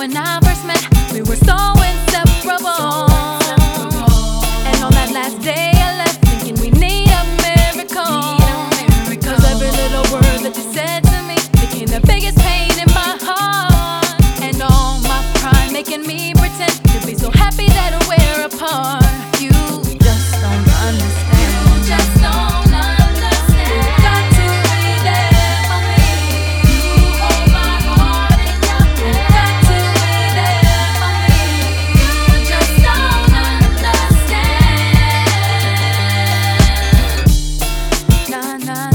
When I first met, we were so inseparable. And on that last day, I left thinking we need a miracle. Cause every little word that you said to me became the biggest pain in my heart. And all my pride making me pretend to be so happy that we're apart. Understand.